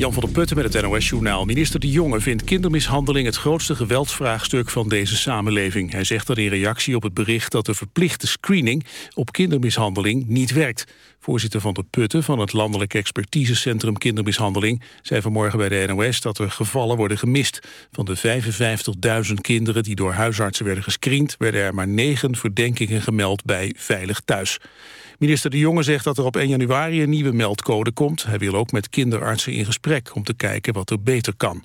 Jan van der Putten met het NOS-journaal. Minister De Jonge vindt kindermishandeling het grootste geweldsvraagstuk van deze samenleving. Hij zegt dat in reactie op het bericht dat de verplichte screening op kindermishandeling niet werkt. Voorzitter van de Putten van het Landelijk Expertisecentrum Kindermishandeling zei vanmorgen bij de NOS dat er gevallen worden gemist. Van de 55.000 kinderen die door huisartsen werden gescreend werden er maar negen verdenkingen gemeld bij Veilig Thuis. Minister De Jonge zegt dat er op 1 januari een nieuwe meldcode komt. Hij wil ook met kinderartsen in gesprek om te kijken wat er beter kan.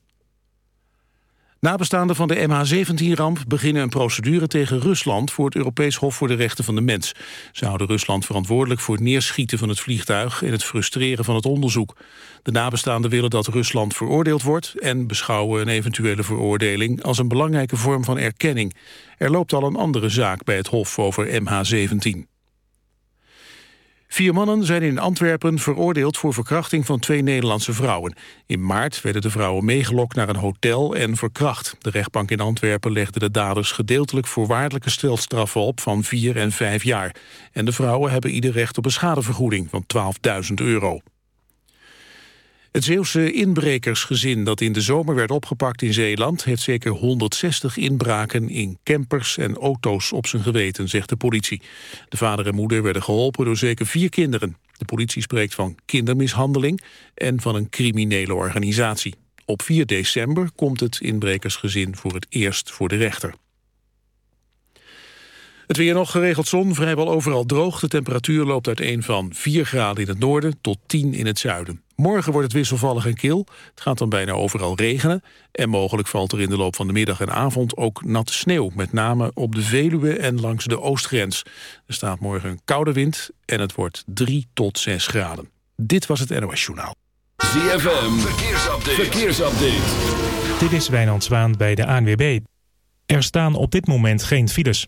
Nabestaanden van de MH17-ramp beginnen een procedure tegen Rusland voor het Europees Hof voor de Rechten van de Mens. Ze houden Rusland verantwoordelijk voor het neerschieten van het vliegtuig en het frustreren van het onderzoek. De nabestaanden willen dat Rusland veroordeeld wordt en beschouwen een eventuele veroordeling als een belangrijke vorm van erkenning. Er loopt al een andere zaak bij het Hof over MH17. Vier mannen zijn in Antwerpen veroordeeld voor verkrachting van twee Nederlandse vrouwen. In maart werden de vrouwen meegelokt naar een hotel en verkracht. De rechtbank in Antwerpen legde de daders gedeeltelijk voorwaardelijke stelstraffen op van vier en vijf jaar. En de vrouwen hebben ieder recht op een schadevergoeding van 12.000 euro. Het Zeeuwse inbrekersgezin dat in de zomer werd opgepakt in Zeeland... heeft zeker 160 inbraken in campers en auto's op zijn geweten, zegt de politie. De vader en moeder werden geholpen door zeker vier kinderen. De politie spreekt van kindermishandeling en van een criminele organisatie. Op 4 december komt het inbrekersgezin voor het eerst voor de rechter. Het weer nog geregeld zon, vrijwel overal droog. De temperatuur loopt uiteen van 4 graden in het noorden tot 10 in het zuiden. Morgen wordt het wisselvallig en kil. Het gaat dan bijna overal regenen. En mogelijk valt er in de loop van de middag en avond ook natte sneeuw. Met name op de Veluwe en langs de oostgrens. Er staat morgen een koude wind en het wordt 3 tot 6 graden. Dit was het NOS Journaal. ZFM, verkeersupdate. verkeersupdate. Dit is Wijnand Zwaan bij de ANWB. Er staan op dit moment geen files.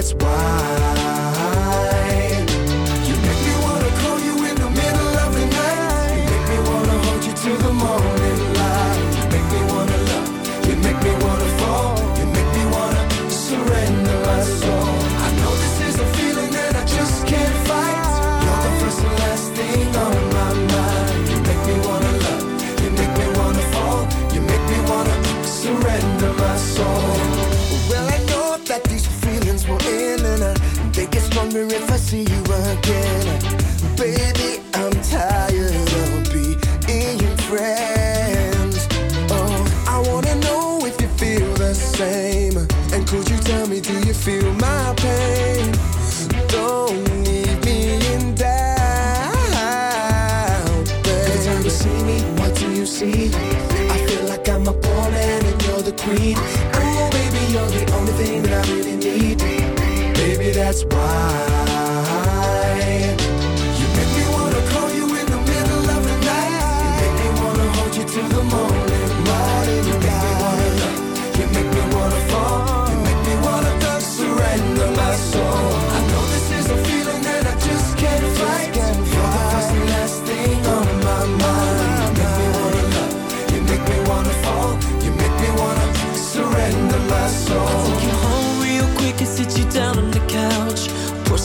that's why. wonder if I see you again. Baby, I'm tired of being friends. Oh, I wanna know if you feel the same. And could you tell me, do you feel my pain? Don't leave me in doubt. baby. Every time you see me, what do you see? I feel like I'm a poor man and you're the queen. Oh, baby, you're the only thing that I really need. Baby, that's why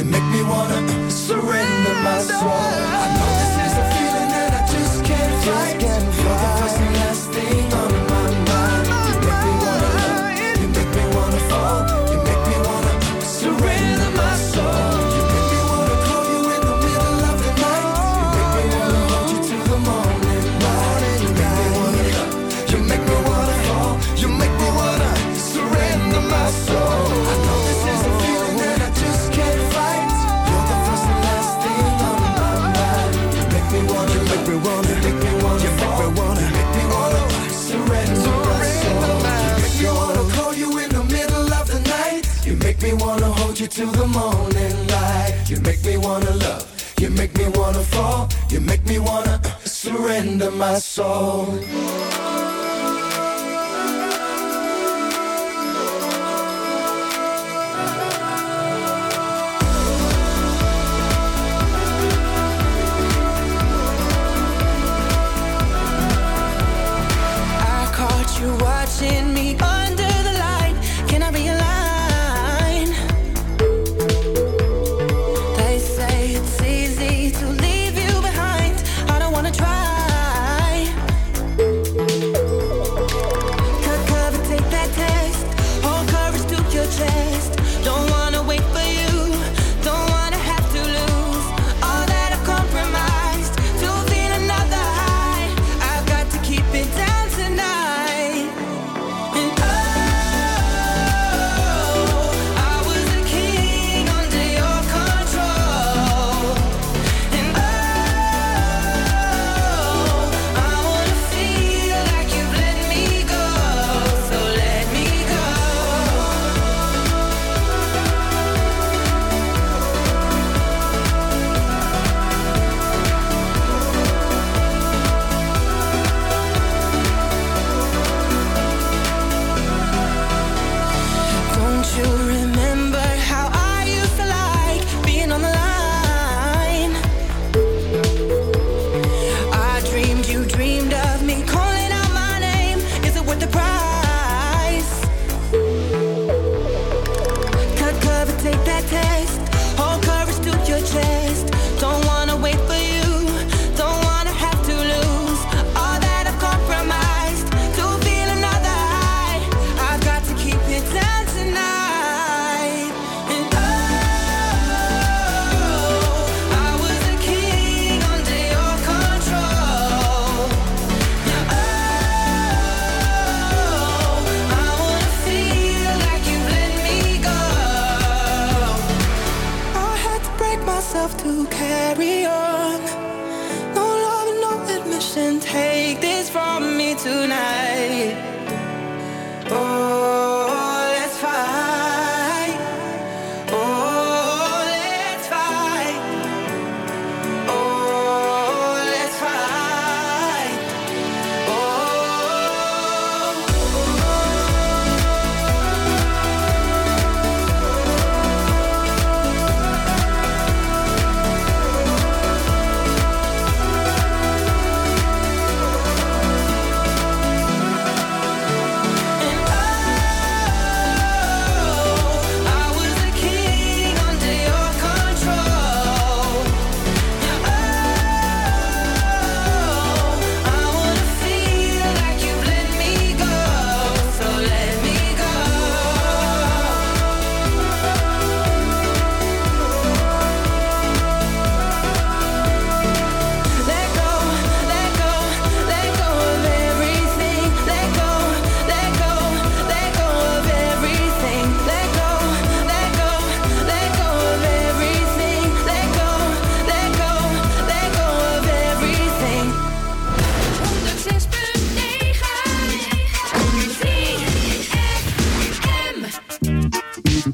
you make me wanna surrender my soul. I know this is a feeling that I just can't fight. You're the first and last thing me wanna hold you till the morning light. You make me wanna love. You make me wanna fall. You make me wanna uh, surrender my soul.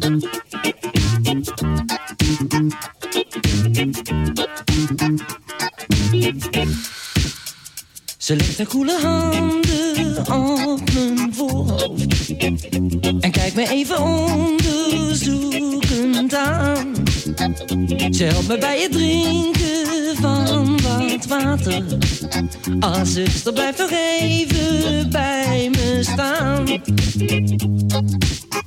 Ze legt haar koele handen op mijn voorhoofd En kijkt me even onderzoekend aan. Ze helpt me bij het drinken van wat water. Als zuster, blijf nog even bij me staan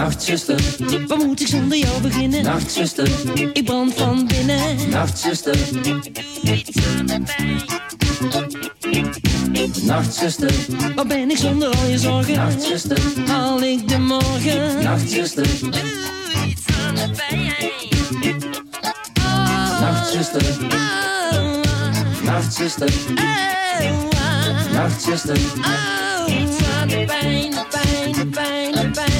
Nachtzuster, waar moet ik zonder jou beginnen? Nachtzuster, ik brand van binnen. Nachtzuster, doe iets aan de pijn. Nachtzuster, waar ben ik zonder al je zorgen? Nachtzuster, haal ik de morgen? Nachtzuster, doe iets aan de pijn. Nachtzuster, Nachtzuster, Nachtzuster, iets aan de pijn, de pijn, de pijn, de pijn.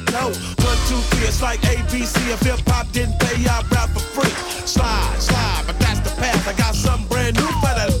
know. One, two, three, it's like ABC. If hip hop didn't pay, I rap for free. Slide, slide, but that's the path. I got something brand new for the.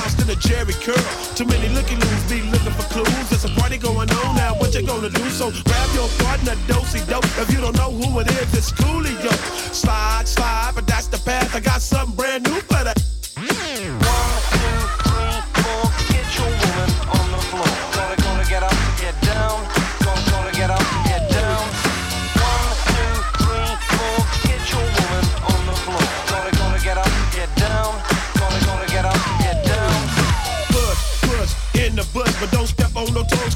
curl. Too many looky loos be looking for clues. There's a party going on now. What you gonna do? So grab your partner, dosey dope. If you don't know who it is, it's Coolio. Slide, slide, but that's the path. I got something brand new for that.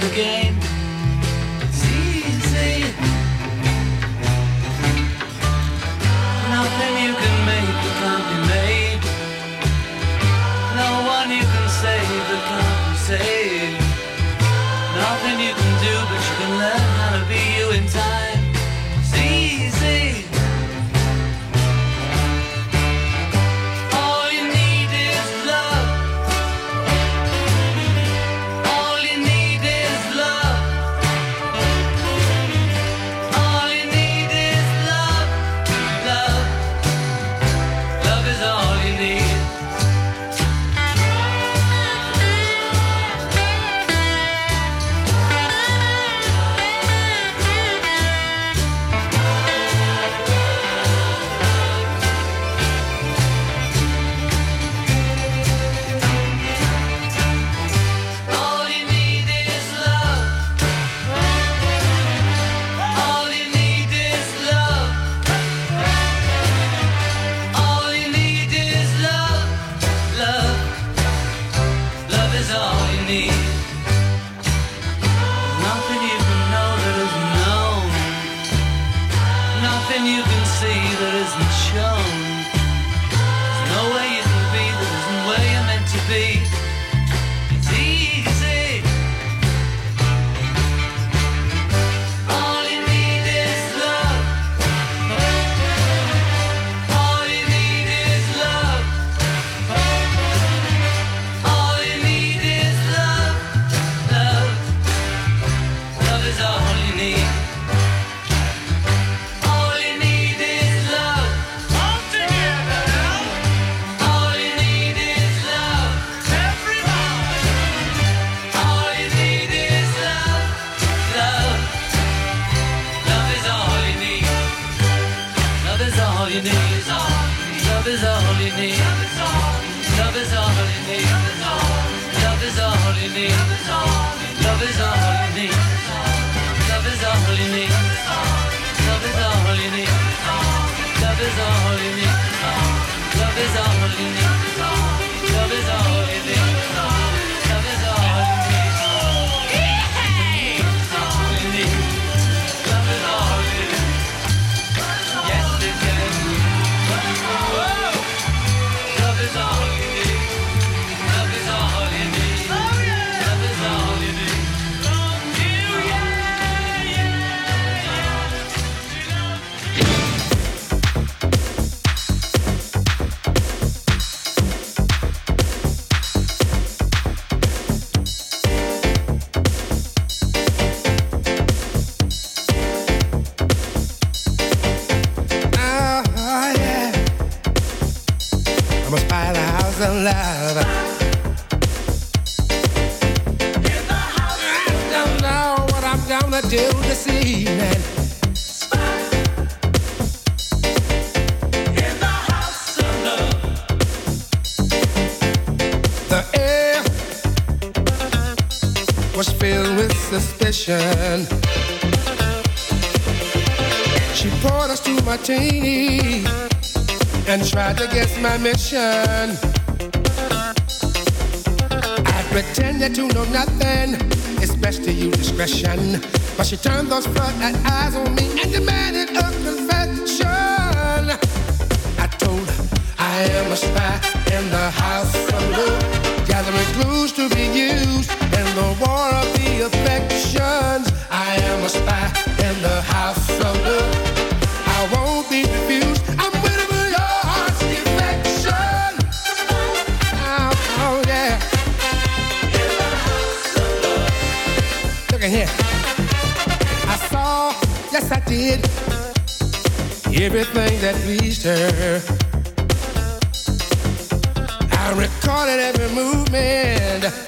the game. Suspicion. She poured us two martini and tried to guess my mission. I pretended to know nothing. It's best to use discretion. But she turned those floodlight eyes on me and demanded a confession. I told her I am a spy in the house of love, gathering clues to be used the war of the affections. I am a spy in the house of love. I won't be refused. I'm waiting for your heart's. Oh, oh yeah. Look at here. I saw, yes I did, everything that pleased her. I recorded every movement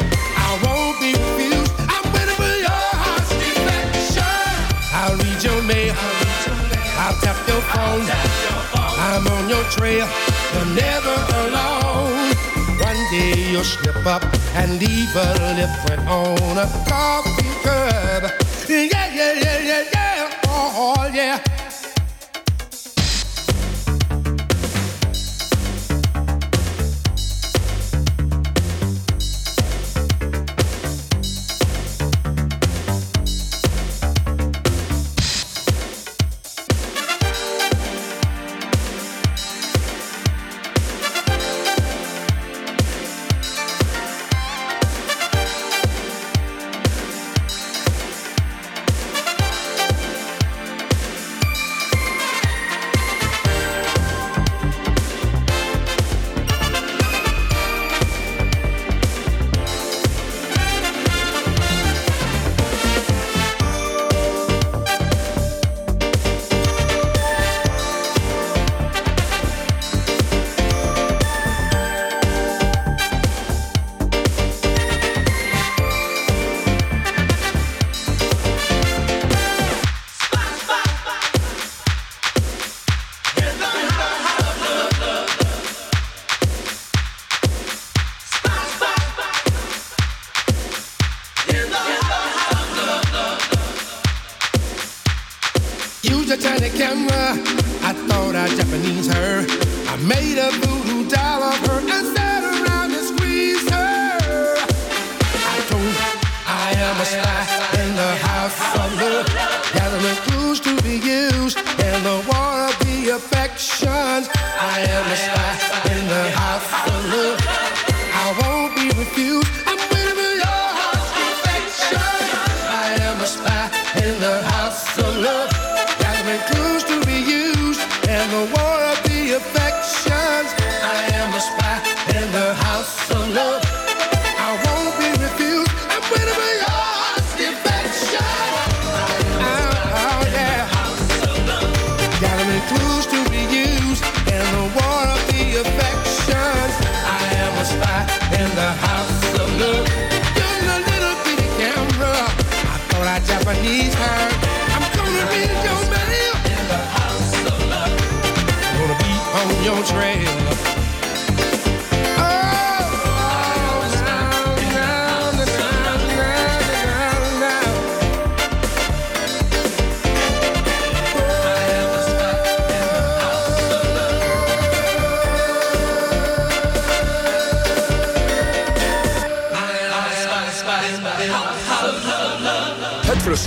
Tap your phone. I'm on your trail. You're never alone. One day you'll slip up and leave a lip print on a coffee cup.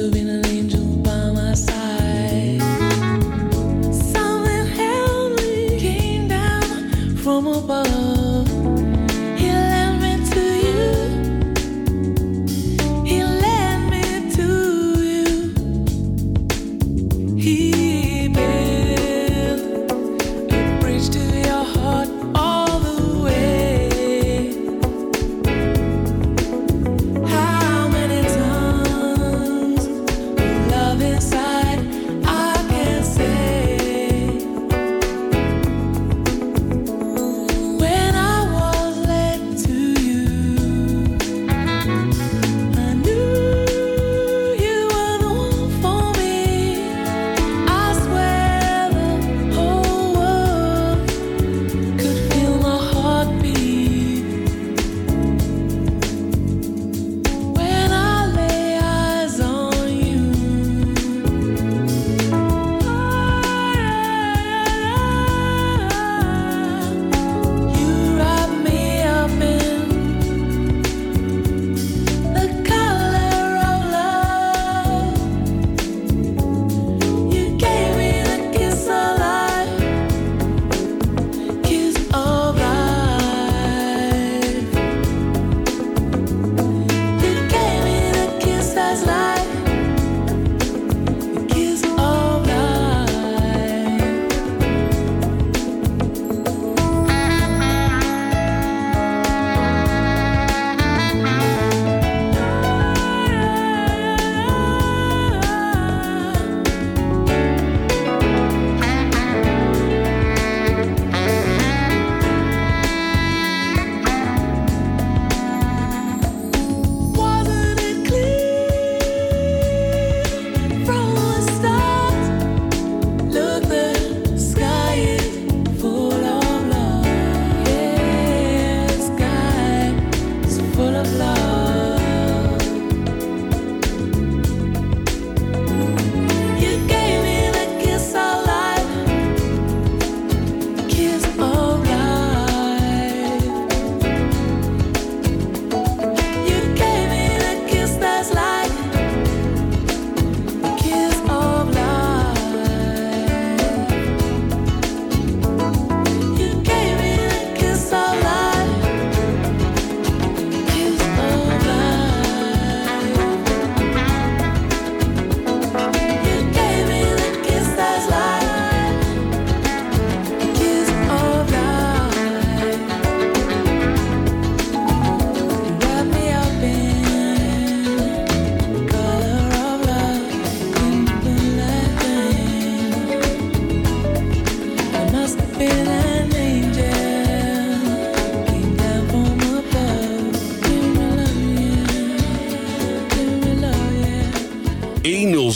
There must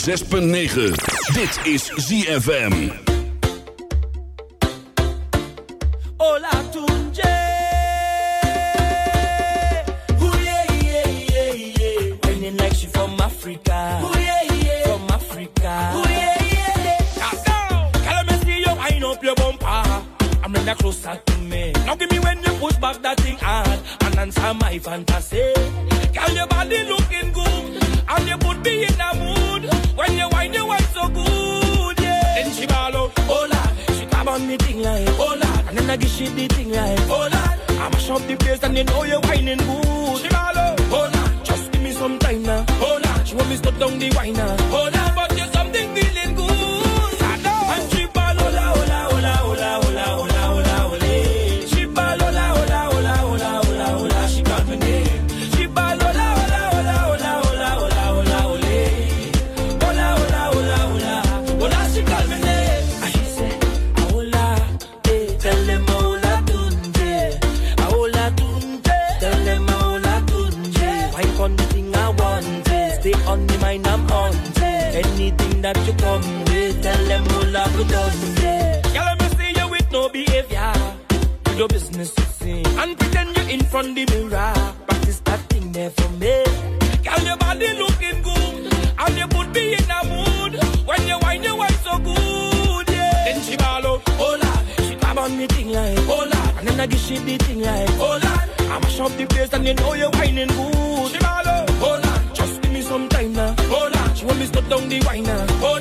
6.9. Dit is ZFM. I get shit the thing right. Hold on. I mash up the place and you know you're whining good. She Hold on. Just give me some time now. Hold on. She want me to stop down the wine now. Hold on, but you're something this shit the thing like Hold on. I mash up the place and you know you're whining good. Shimalo. Hold on. Just give me some time now. Hold on. She want me step down the wine now. Hold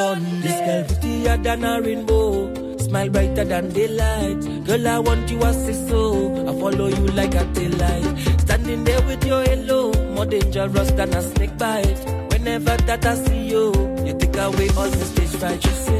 done. This girl prettier than a rainbow, smile brighter than daylight. Girl, I want you as a so, I follow you like a tail light. Standing there with your halo, more dangerous than a snake bite. Whenever that I see you, you take away all the stage fright. You say.